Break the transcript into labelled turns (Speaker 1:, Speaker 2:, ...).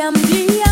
Speaker 1: diam-diam